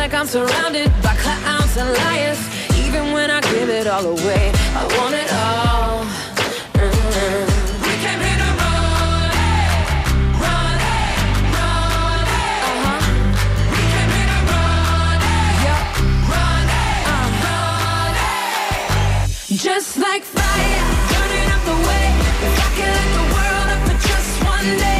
like I'm surrounded by clowns and liars. Even when I give it all away, I want it all. Mm. We. Uh-huh. We. Just like fire, burning up the way. If I light the world up for just one day,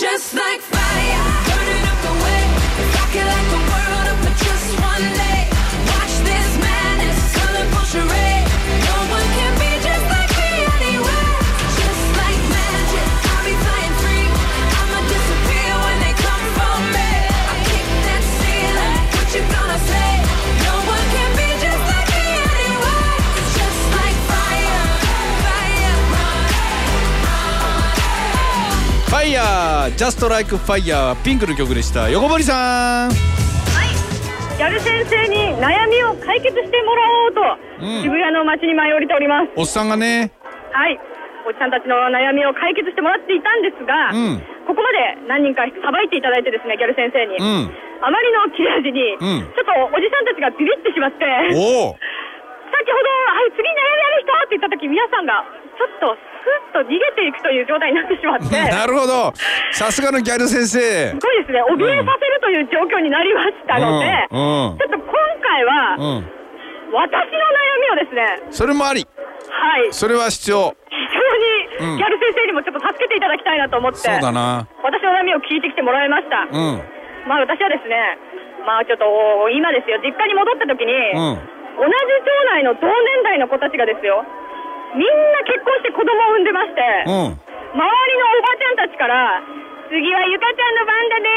Just like ージャストライクファイヤーピンクの曲でした。横森さん。ギャル先生に悩みを解決してもらおうと、うん。渋谷の街に舞い降りております。おっさんがね。はい。おじさんたちの悩みを解決してもらっていたんですが、うん。ここまで何人かさばいていただいてですね、ギャル先生に。うん。あまりの切れ味に、うん。ちょっとおじさんたちがビビってしまって、先ほど、はい、次悩みある人って言った時、皆さんがちょっとスッと逃げていくという状態になってしまって、なるほど。さすがのギャル先生。すごいですね、怯えさせるという状況になりましたので、うんうん。ちょっと今回は、うん。私の悩みをですね、それもあり。はい、それは必要。非常にギャル先生にもちょっと助けていただきたいなと思って、そうだな。私の悩みを聞いてきてもらいました。うん。まあ私はですね、まあちょっと今ですよ、実家に戻った時に、うん。同じ町内の同年代の子たちがですよ、みんな結婚して子供を産んでまして、うん周りのおばちゃんたちから、次はゆかちゃんの番だね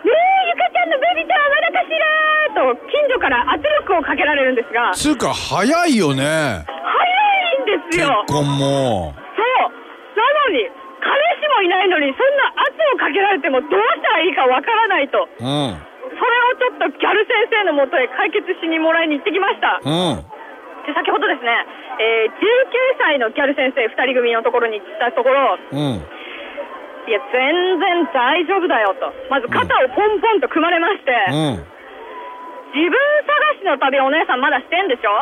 ねえ、ゆかちゃんのベビーちゃんはまだかしらと、近所から圧力をかけられるんですが、つうか早いよね早いんです結よ。婚もそう。なのに、彼氏もいないのに、そんな圧をかけられてもどうしたらいいかわからないと。うんそれをちょっとギャル先生のもとへ解決しにもらいに行ってきました。うんで、先ほどですね、えー、19歳のギャル先生2人組のところに行ったところ、うん。いや、全然大丈夫だよと。まず肩をポンポンと組まれまして、うん。自分探しの旅お姉さんまだしてんでしょ？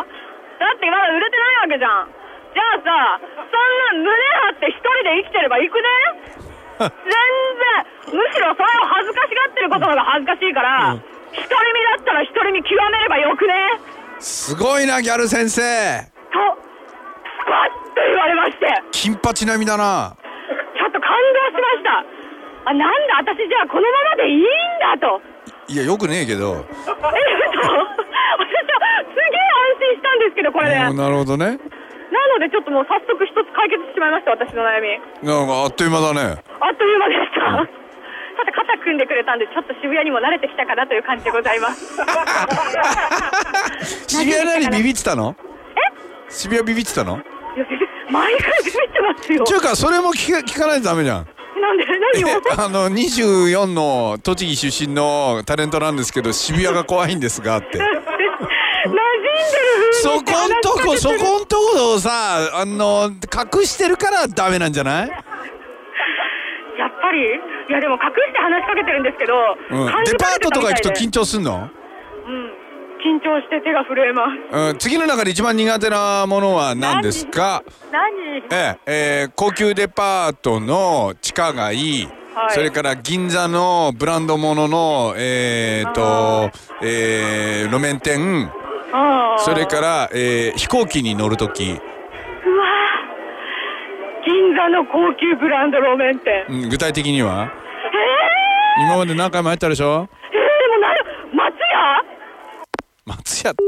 だってまだ売れてないわけじゃん。じゃあさ、そんな胸張って一人で生きてれば行くね？全然、むしろそれを恥ずかしがってることの方が恥ずかしいから、うん。独り身だったら独り身極めればよくね？すごいなギャル先生と、スパッと言われまして、金八並みだなちょっと感動しました。あ、なんだ、私じゃあこのままでいいんだと。いやよくねえけどえっと、私はすげえ安心したんですけど、これで。なうんなるほどねので、ちょっともう早速一つ解決してしまいました、私の悩み。なんかあっという間だねあっという間でした。肩組んでくれたんで、ちょっと渋谷にも慣れてきたかなという感じでございます。渋谷何ビビってたの？渋谷ビビってたの？いや毎回ビビってますよ。ち。ゅうかそれも聞か聞かないとダメじゃん。なんで、何を？あの24の栃木出身のタレントなんですけど渋谷が怖いんですがって。馴染んでる。そこんとこそこんとこをさあの隠してるからダメなんじゃない、やっぱり？いやでも隠して話しかけてるんですけど、うん、デパートとか行くと緊緊張すんの、うん。緊張して手が震えます。うん、次の中で一番苦手なものは何ですか？何？えええー高級デパートの地下街。はい。それから銀座のブランド物の、えー、と、えー路面店、それから、えー飛行機に乗るとき、うわ銀座の高級ブランド路面店。うん具体的には？え今まで何回も入ったでしょ？ー、えー、でもな松屋？松屋って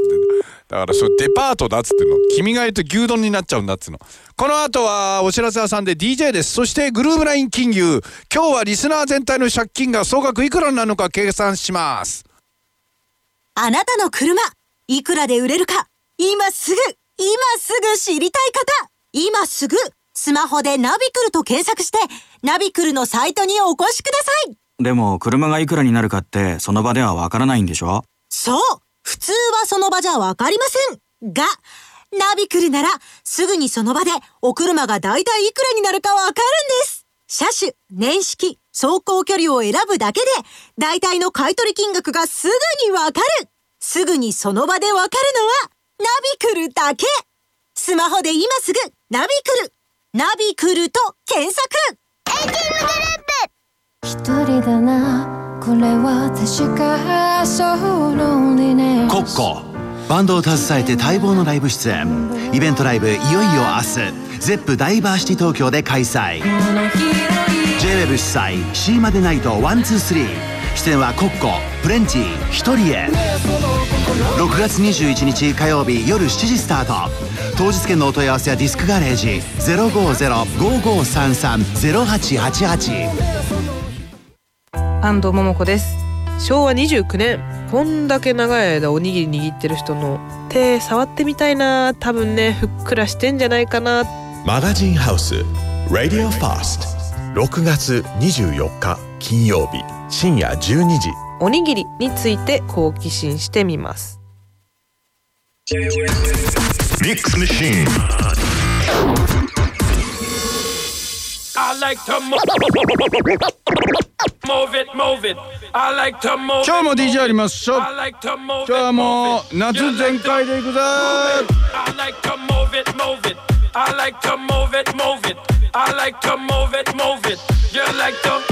だからそれデパートだっつってんの。君が言うと牛丼になっちゃうんだっつうの。この後はお知らせ屋さんで DJ です。そしてグルーブライン金融。今日はリスナー全体の借金が総額いくらになるのか計算します。あなたの車、いくらで売れるか、今すぐ、今すぐ知りたい方、今すぐ、スマホでナビクルと検索して、ナビクルのサイトにお越しください。でも車がいくらになるかってその場ではわからないんでしょ？そう。普通はその場じゃわかりません。が、ナビクルならすぐにその場でお車がだいたいいくらになるかわかるんです。車種、年式、走行距離を選ぶだけで、だいたいの買取金額がすぐにわかる。すぐにその場でわかるのは、ナビクルだけ。スマホで今すぐ、ナビクルナビクルと検索。一人だな。これは確かそうロンリネコッコ。バンドを携えて待望のライブ出演。イベントライブいよいよ明日。ゼップダイバーシティ東京で開催。JWEB 主催 C までナイト123出演はコッコプレンティ一人へ。6月21日火曜日夜7時スタート当日券のお問い合わせはディスクガレージ。050-5533-0888安藤桃子です。昭和29年。こんだけ長い間おにぎり握ってる人の手触ってみたいな。多分ねふっくらしてんじゃないかな。マガジンハウス。Radio Fast 6月24日金曜日。深夜12時。おにぎりについて好奇心してみます ミックスマシーン I like to move, move it, move it. I like to move 今日も it, DJ ありますしょ I like to move 今日は it, も move う it. 夏 You 全 like 開 to でいくぜ I like to move it, move it. I like to move it, move it. I like to move it, move it. You like to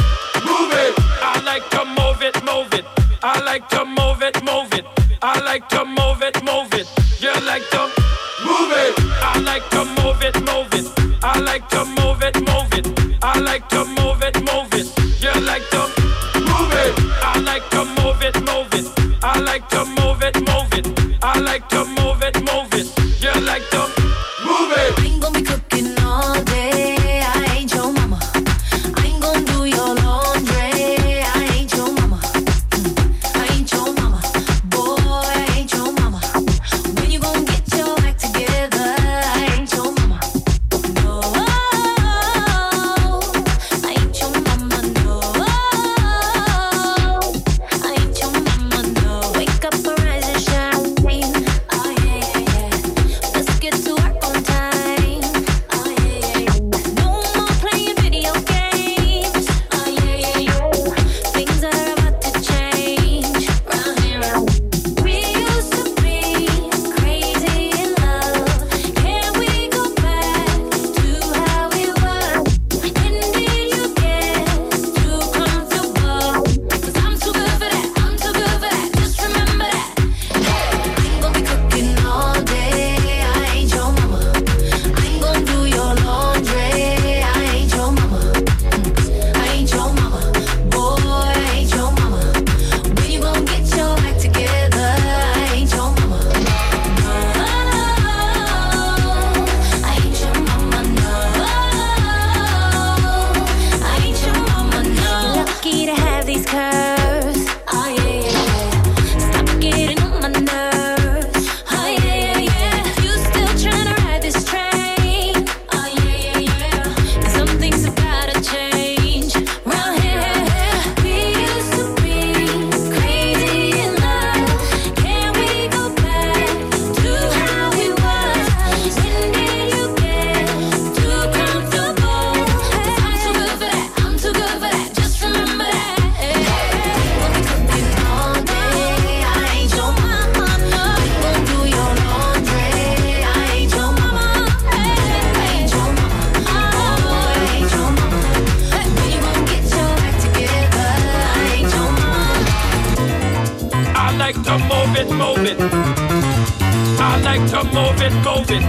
I like to move it, move it. I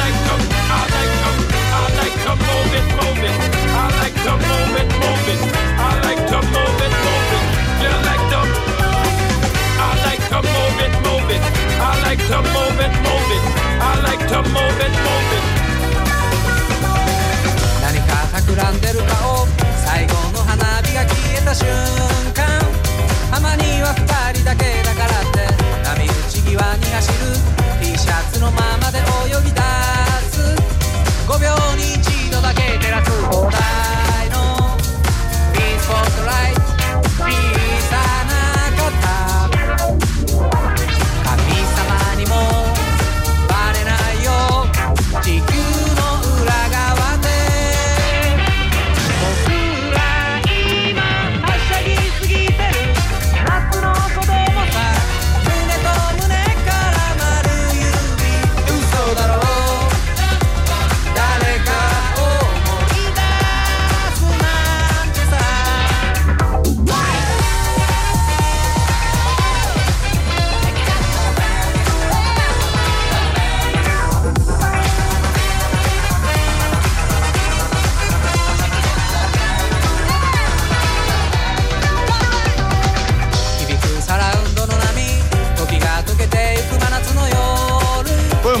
like to, I like to, I like to move it, move it. I like to move it, move it. I like to move it, move it. You like to, I like to move it, move it. I like to move it, move it. I like to move it, move it. 何か企んでる顔最後の花火が消えた瞬間浜には二人だけだからって際に走る T シャツのままで泳ぎ出す5秒に一度だけ照らす砲台の B スポットライト小さな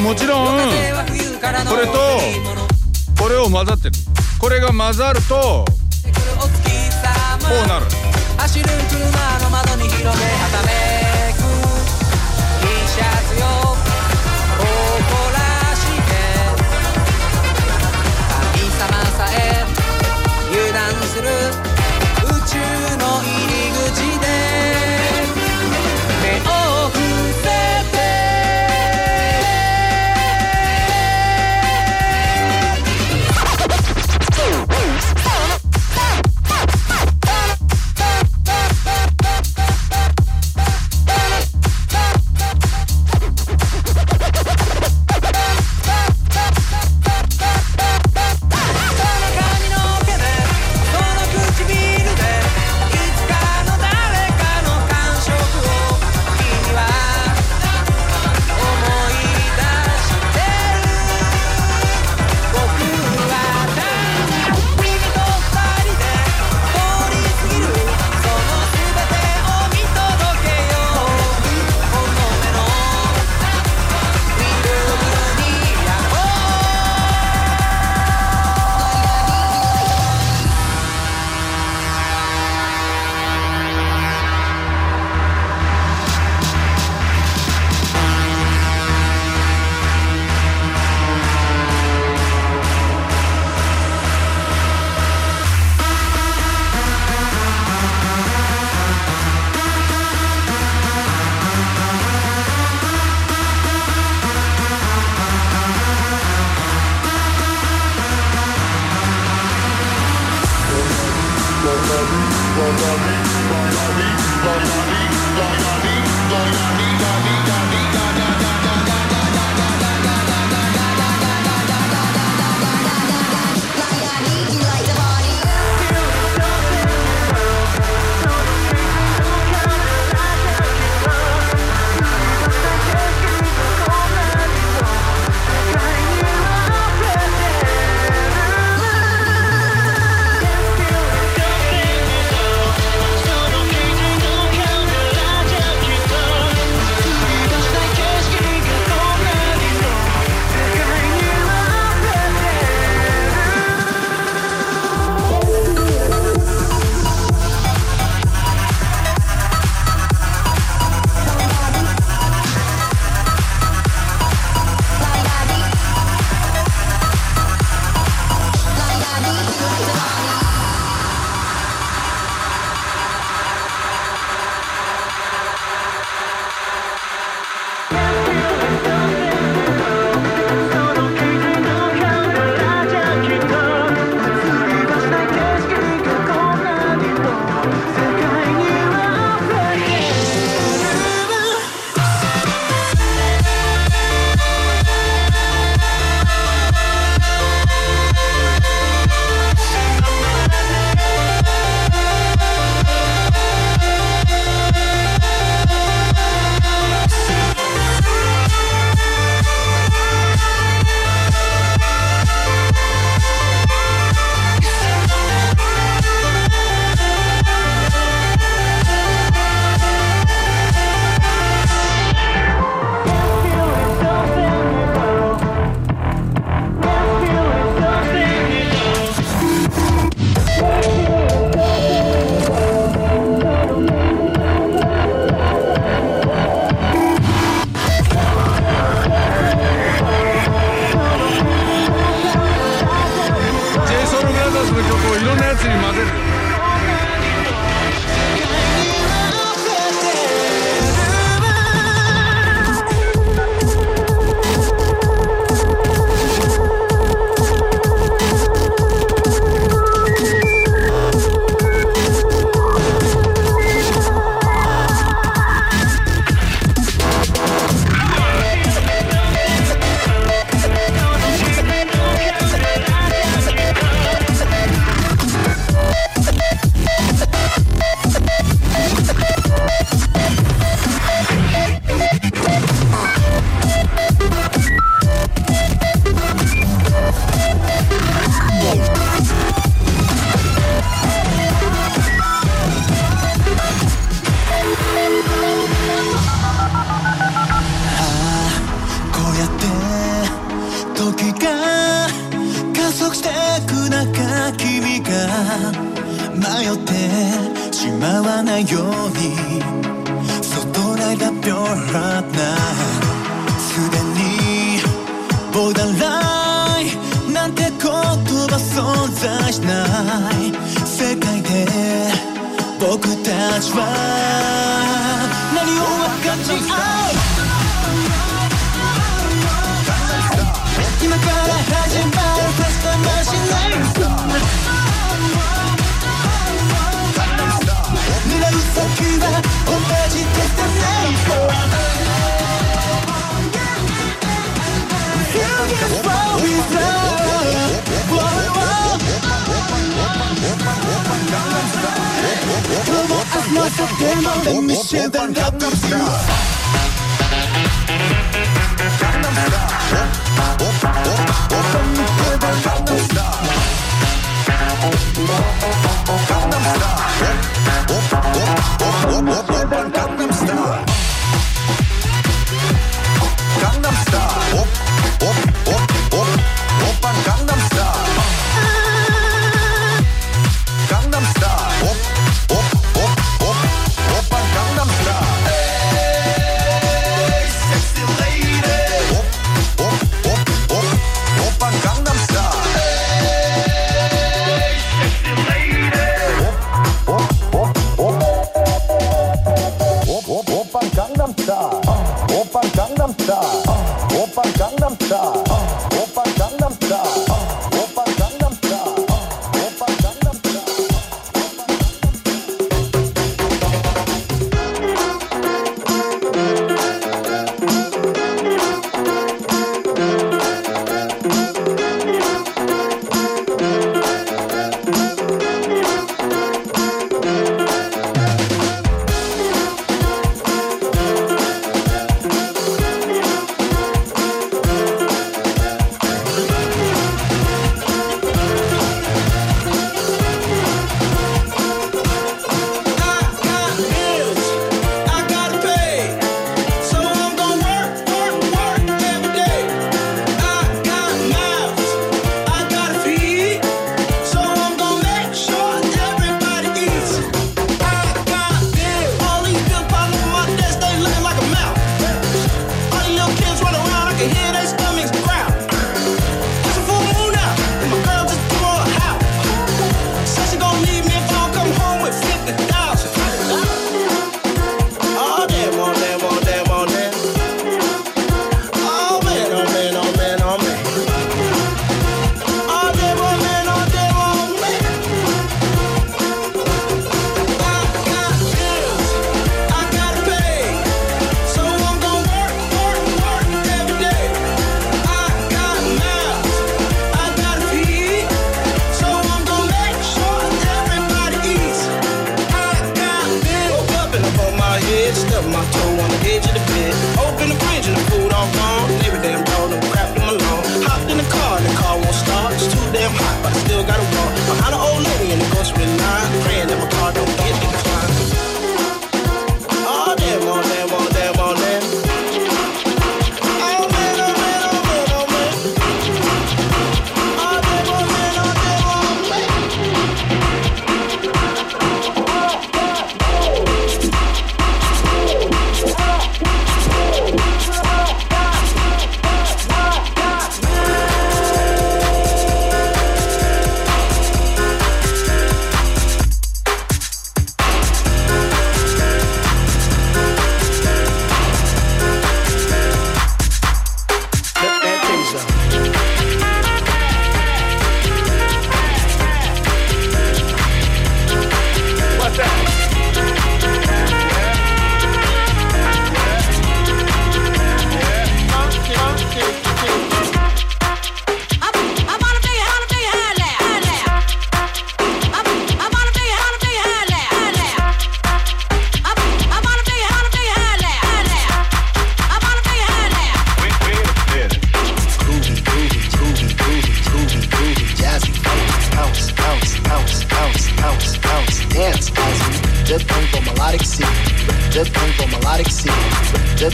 もちろん。これとこれを混ざってる。これが混ざるとこうなる。走る車の窓に広げはためく。T シャツよ迷ってしまわないように So don't let up your heart now すでにボーダーラインなんて言葉存在しない。世界で僕たちは何を分かち合う今から始まる。Hop, hop, hop, hop, Gangnam Style. Gangnam Style. Hop, hop, hop, hop, Gangnam Style. Gangnam Style.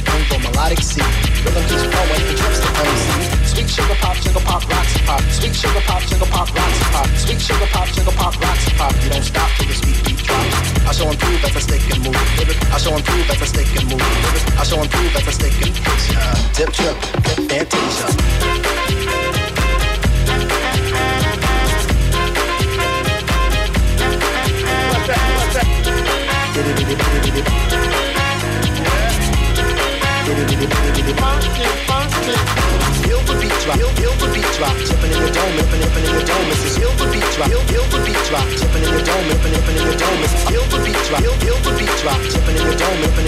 Dip melodic C. Rhythm keeps flowing, the drips the MC. Sweet sugar pop, sugar pop, rocks pop. Sweet sugar pop, sugar pop, rocks pop. Sweet sugar pop, sugar pop, rocks pop. You don't stop till the sweet beat drops. I show prove as I stick and move. I show prove as I stick and move. I show prove as I stick and Dip trip, dip fantasia. Drop, feel, feel the beat drop, tipping in your dome, nipping in your dome. Is feel the beat drop, feel, the beat drop, tipping in your dome, nipping,